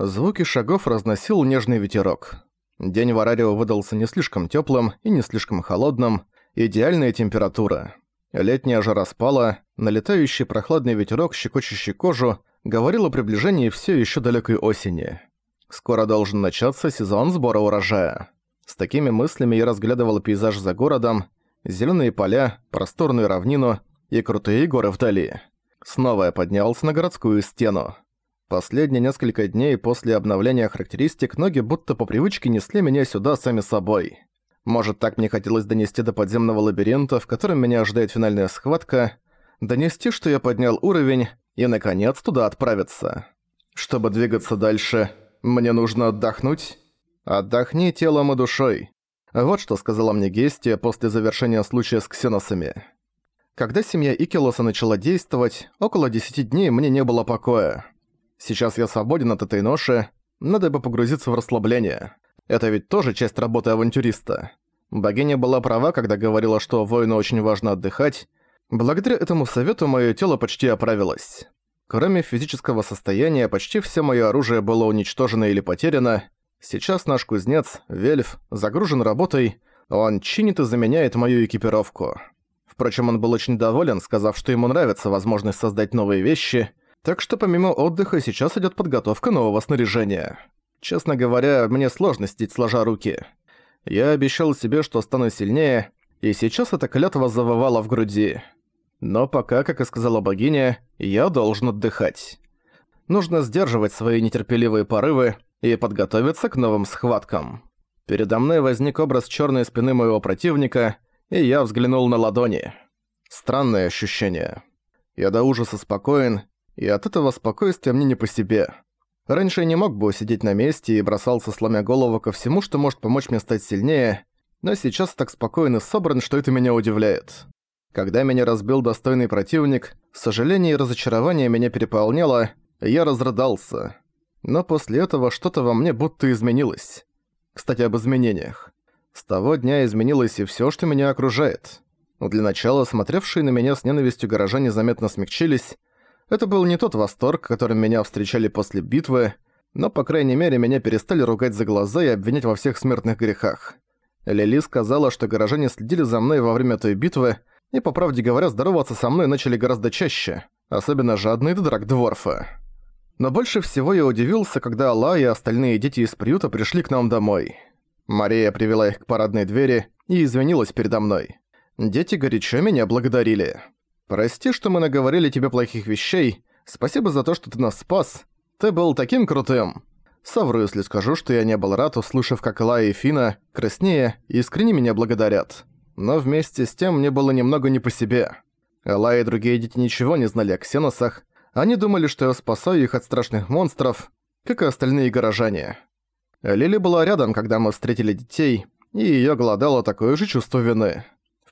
Звуки шагов разносил нежный ветерок. День в Арарио выдался не слишком теплым и не слишком холодным, идеальная температура. Летняя жара спала, налетающий прохладный ветерок, щекочущий кожу, говорил о приближении все еще далекой осени. Скоро должен начаться сезон сбора урожая. С такими мыслями я разглядывал пейзаж за городом, зеленые поля, просторную равнину и крутые горы вдали. Снова я поднялся на городскую стену. Последние несколько дней после обновления характеристик ноги будто по привычке несли меня сюда сами собой. Может, так мне хотелось донести до подземного лабиринта, в котором меня ожидает финальная схватка, донести, что я поднял уровень, и, наконец, туда отправиться. Чтобы двигаться дальше, мне нужно отдохнуть. Отдохни телом и душой. Вот что сказала мне Гестия после завершения случая с ксеносами. Когда семья Икелоса начала действовать, около 10 дней мне не было покоя. Сейчас я свободен от этой ноши, надо бы погрузиться в расслабление. Это ведь тоже часть работы авантюриста. Богиня была права, когда говорила, что воину очень важно отдыхать. Благодаря этому совету моё тело почти оправилось. Кроме физического состояния, почти все моё оружие было уничтожено или потеряно. Сейчас наш кузнец, Вельф, загружен работой, он чинит и заменяет мою экипировку. Впрочем, он был очень доволен, сказав, что ему нравится возможность создать новые вещи, так что помимо отдыха сейчас идет подготовка нового снаряжения. Честно говоря, мне сложно сидеть сложа руки. Я обещал себе, что стану сильнее, и сейчас эта клятва завывала в груди. Но пока, как и сказала богиня, я должен отдыхать. Нужно сдерживать свои нетерпеливые порывы и подготовиться к новым схваткам. Передо мной возник образ черной спины моего противника, и я взглянул на ладони. Странное ощущение. Я до ужаса спокоен, и от этого спокойствия мне не по себе. Раньше я не мог бы сидеть на месте и бросался, сломя голову ко всему, что может помочь мне стать сильнее, но сейчас так спокоен и собран, что это меня удивляет. Когда меня разбил достойный противник, сожаление и разочарование меня переполняло, и я разрыдался. Но после этого что-то во мне будто изменилось. Кстати, об изменениях. С того дня изменилось и всё, что меня окружает. Для начала смотревшие на меня с ненавистью горожане заметно смягчились. Это был не тот восторг, которым меня встречали после битвы, но, по крайней мере, меня перестали ругать за глаза и обвинять во всех смертных грехах. Лили сказала, что горожане следили за мной во время той битвы, и, по правде говоря, здороваться со мной начали гораздо чаще, особенно жадные до Драгдворфа. Но больше всего я удивился, когда Алла и остальные дети из приюта пришли к нам домой. Мария привела их к парадной двери и извинилась передо мной. Дети горячо меня благодарили. «Прости, что мы наговорили тебе плохих вещей. Спасибо за то, что ты нас спас. Ты был таким крутым». Совру, если скажу, что я не был рад, услышав, как Лая и Фина, краснее, искренне меня благодарят. Но вместе с тем мне было немного не по себе. Лая и другие дети ничего не знали о ксеносах. Они думали, что я спасаю их от страшных монстров, как и остальные горожане. Лили была рядом, когда мы встретили детей, и её голодало такое же чувство вины.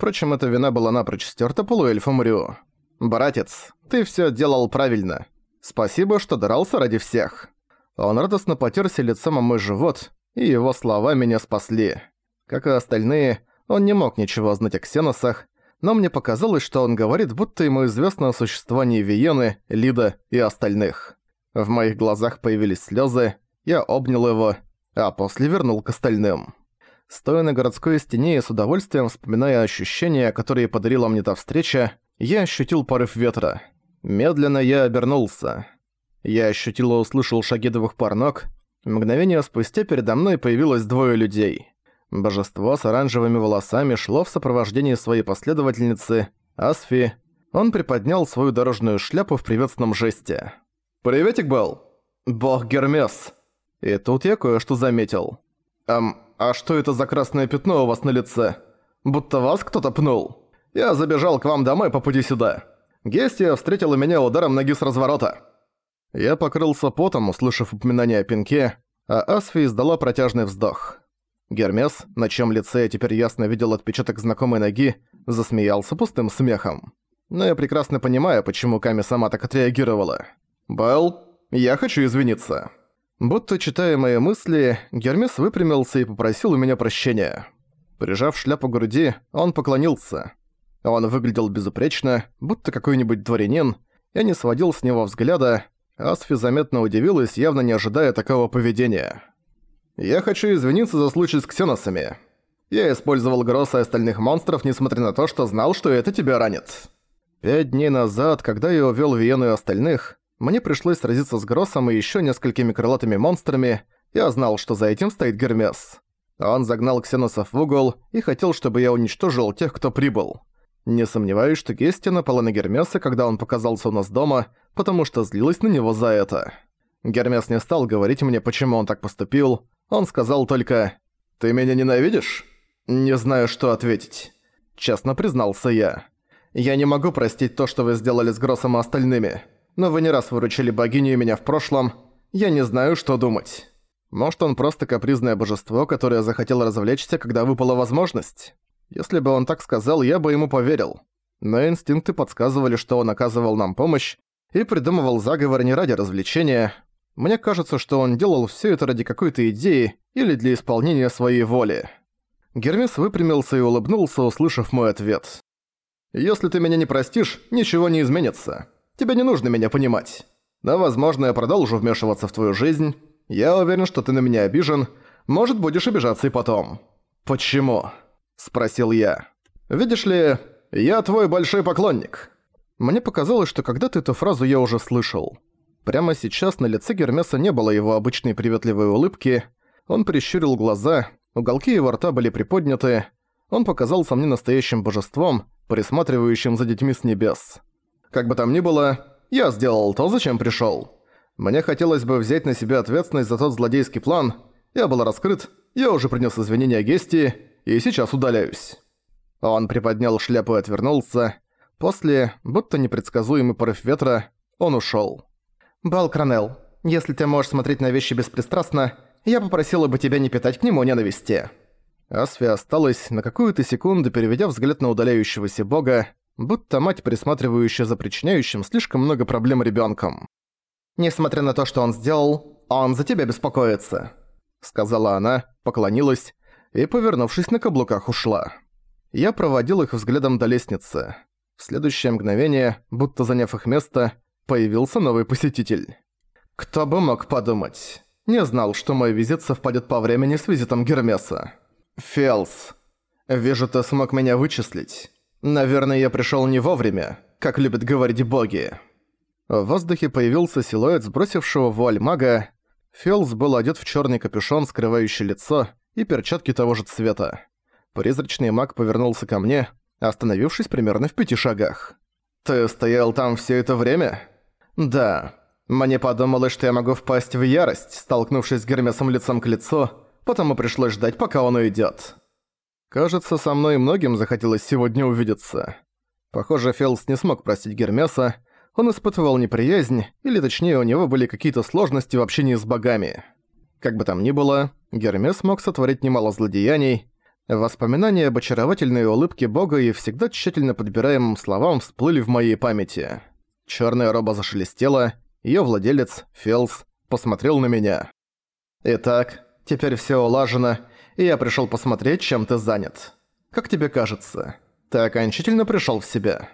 Впрочем, эта вина была напрочь стёрта полуэльфом Рю. «Братец, ты всё делал правильно. Спасибо, что дрался ради всех». Он радостно потёрся лицом о мой живот, и его слова меня спасли. Как и остальные, он не мог ничего знать о ксеносах, но мне показалось, что он говорит, будто ему известно о существовании Виены, Лида и остальных. В моих глазах появились слёзы, я обнял его, а после вернул к остальным. Стоя на городской стене и с удовольствием вспоминая ощущения, которые подарила мне та встреча, я ощутил порыв ветра. Медленно я обернулся. Я ощутил и услышал шаги двух пар ног. Мгновение спустя передо мной появилось двое людей. Божество с оранжевыми волосами шло в сопровождении своей последовательницы, Асфи. Он приподнял свою дорожную шляпу в приветственном жесте. «Приветик, был, «Бог Гермес!» И тут я кое-что заметил. «Эм, а что это за красное пятно у вас на лице? Будто вас кто-то пнул. Я забежал к вам домой по пути сюда. Гестия встретила меня ударом ноги с разворота». Я покрылся потом, услышав упоминание о пинке, а Асфи издала протяжный вздох. Гермес, на чем лице я теперь ясно видел отпечаток знакомой ноги, засмеялся пустым смехом. Но я прекрасно понимаю, почему Ками сама так отреагировала. «Белл, я хочу извиниться». Будто читая мои мысли, Гермес выпрямился и попросил у меня прощения. Прижав шляпу к груди, он поклонился. Он выглядел безупречно, будто какой-нибудь дворянин. Я не сводил с него взгляда, Асфи заметно удивилась, явно не ожидая такого поведения. «Я хочу извиниться за случай с ксеносами. Я использовал Гросса остальных монстров, несмотря на то, что знал, что это тебя ранит. Пять дней назад, когда я увёл Виену и остальных, мне пришлось сразиться с Гроссом и ещё несколькими крылатыми монстрами, я знал, что за этим стоит Гермес. Он загнал ксеносов в угол и хотел, чтобы я уничтожил тех, кто прибыл. Не сомневаюсь, что Гестия напала на Гермеса, когда он показался у нас дома, потому что злилась на него за это. Гермес не стал говорить мне, почему он так поступил. Он сказал только «Ты меня ненавидишь?» Не знаю, что ответить. Честно признался я. Я не могу простить то, что вы сделали с Гроссом и остальными. Но вы не раз выручили богиню и меня в прошлом. Я не знаю, что думать. Может, он просто капризное божество, которое захотел развлечься, когда выпала возможность? Если бы он так сказал, я бы ему поверил. Но инстинкты подсказывали, что он оказывал нам помощь и придумывал заговор не ради развлечения. Мне кажется, что он делал все это ради какой-то идеи или для исполнения своей воли. Гермес выпрямился и улыбнулся, услышав мой ответ. «Если ты меня не простишь, ничего не изменится. Тебе не нужно меня понимать. Но, возможно, я продолжу вмешиваться в твою жизнь. Я уверен, что ты на меня обижен. Может, будешь обижаться и потом». «Почему?» – спросил я. «Видишь ли, я твой большой поклонник». Мне показалось, что когда-то эту фразу я уже слышал. Прямо сейчас на лице Гермеса не было его обычной приветливой улыбки. Он прищурил глаза, уголки его рта были приподняты. Он показался мне настоящим божеством, присматривающим за детьми с небес. Как бы там ни было, я сделал то, зачем пришёл. Мне хотелось бы взять на себя ответственность за тот злодейский план. Я был раскрыт, я уже принес извинения Гести, и сейчас удаляюсь». Он приподнял шляпу и отвернулся. После, будто непредсказуемый порыв ветра, он ушёл. «Балкранел, если ты можешь смотреть на вещи беспристрастно, я попросила бы тебя не питать к нему ненависти». Асфи осталась, на какую-то секунду переведя взгляд на удаляющегося бога, будто мать, присматривающая за причиняющим слишком много проблем ребенком. «Несмотря на то, что он сделал, он за тебя беспокоится», — сказала она, поклонилась и, повернувшись на каблуках, ушла. Я проводил их взглядом до лестницы. В следующее мгновение, будто заняв их место, появился новый посетитель. Кто бы мог подумать. Не знал, что мой визит совпадет по времени с визитом Гермеса. «Фелс, вижу, ты смог меня вычислить. Наверное, я пришёл не вовремя, как любят говорить боги». В воздухе появился силуэт сбросившего вуаль мага. Фелс был одет в чёрный капюшон, скрывающий лицо, и перчатки того же цвета. Призрачный маг повернулся ко мне, остановившись примерно в пяти шагах. «Ты стоял там всё это время?» «Да. Мне подумалось, что я могу впасть в ярость, столкнувшись с Гермесом лицом к лицу, потому пришлось ждать, пока он уйдет. Кажется, со мной многим захотелось сегодня увидеться. Похоже, Фелс не смог простить Гермеса, он испытывал неприязнь, или точнее у него были какие-то сложности в общении с богами. Как бы там ни было, Гермес мог сотворить немало злодеяний. Воспоминания об очаровательной улыбке бога и всегда тщательно подбираемым словам всплыли в моей памяти. Чёрная роба зашелестела, её владелец, Фелс, посмотрел на меня. «Итак, теперь всё улажено, и я пришёл посмотреть, чем ты занят. Как тебе кажется, ты окончательно пришёл в себя?»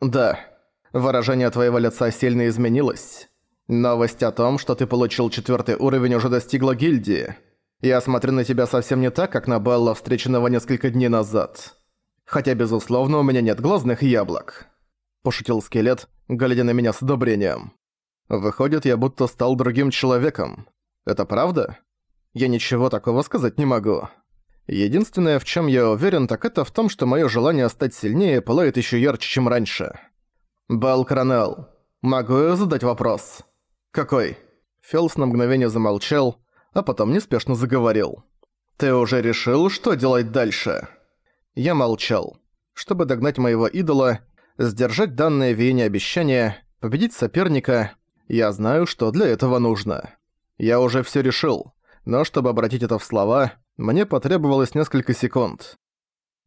«Да». Выражение твоего лица сильно изменилось. Новость о том, что ты получил четвертый уровень, уже достигла гильдии. Я смотрю на тебя совсем не так, как на Белла, встреченного несколько дней назад. Хотя, безусловно, у меня нет глазных яблок. Пошутил скелет, глядя на меня с одобрением. Выходит, я будто стал другим человеком. Это правда? Я ничего такого сказать не могу. Единственное, в чем я уверен, так это в том, что мое желание стать сильнее пылает еще ярче, чем раньше. «Бал Кронелл, могу я задать вопрос?» «Какой?» Фелс на мгновение замолчал, а потом неспешно заговорил. «Ты уже решил, что делать дальше?» Я молчал. Чтобы догнать моего идола, сдержать данное Виене обещание, победить соперника, я знаю, что для этого нужно. Я уже всё решил, но чтобы обратить это в слова, мне потребовалось несколько секунд.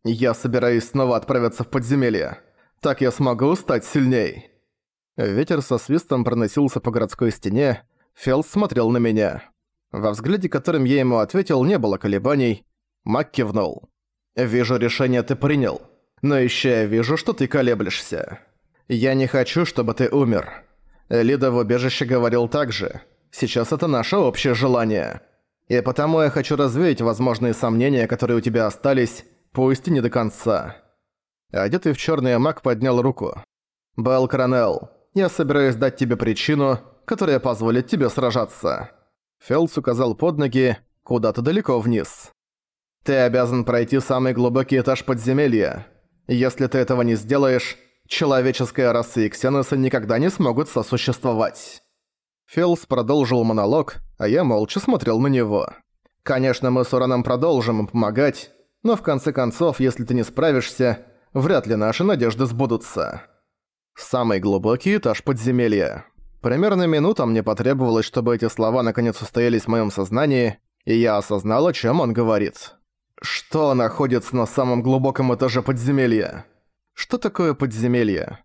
Я собираюсь снова отправиться в подземелье. Так я смогу стать сильней». Ветер со свистом проносился по городской стене. Фелс смотрел на меня. Во взгляде, которым я ему ответил, не было колебаний. Мак кивнул. «Вижу, решение ты принял. Но еще я вижу, что ты колеблешься. Я не хочу, чтобы ты умер. Лида в убежище говорил так же. Сейчас это наше общее желание. И потому я хочу развеять возможные сомнения, которые у тебя остались, пусть и не до конца. Одетый в черный маг поднял руку. «Белл Кронелл, я собираюсь дать тебе причину, которая позволит тебе сражаться». Фелс указал под ноги, куда-то далеко вниз. «Ты обязан пройти самый глубокий этаж подземелья. Если ты этого не сделаешь, человеческая раса и ксеносы никогда не смогут сосуществовать». Фелс продолжил монолог, а я молча смотрел на него. «Конечно, мы с Ураном продолжим им помогать, но в конце концов, если ты не справишься, вряд ли наши надежды сбудутся». Самый глубокий этаж подземелья. Примерно минута мне потребовалось, чтобы эти слова наконец устоялись в моем сознании, и я осознал, о чем он говорит. Что находится на самом глубоком этаже подземелья? Что такое подземелье?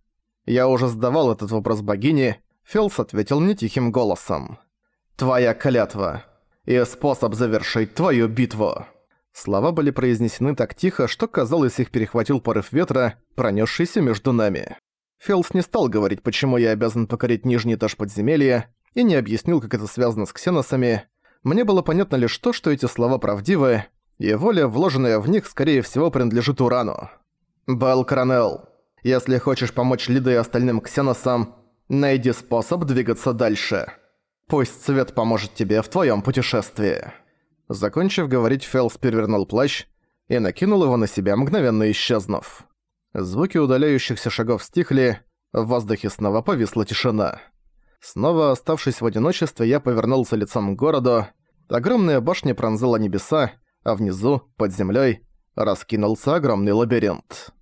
Я уже задавал этот вопрос богине, Фелс ответил мне тихим голосом. «Твоя клятва. И способ завершить твою битву». Слова были произнесены так тихо, что, казалось, их перехватил порыв ветра, пронесшийся между нами. Фелс не стал говорить, почему я обязан покорить нижний этаж подземелья, и не объяснил, как это связано с ксеносами. Мне было понятно лишь то, что эти слова правдивы, и воля, вложенная в них, скорее всего, принадлежит Урану. «Белл Кранелл, если хочешь помочь Лиде и остальным ксеносам, найди способ двигаться дальше. Пусть свет поможет тебе в твоем путешествии». Закончив говорить, Фелс перевернул плащ и накинул его на себя, мгновенно исчезнув. Звуки удаляющихся шагов стихли, в воздухе снова повисла тишина. Снова оставшись в одиночестве, я повернулся лицом к городу. Огромная башня пронзила небеса, а внизу, под землей, раскинулся огромный лабиринт.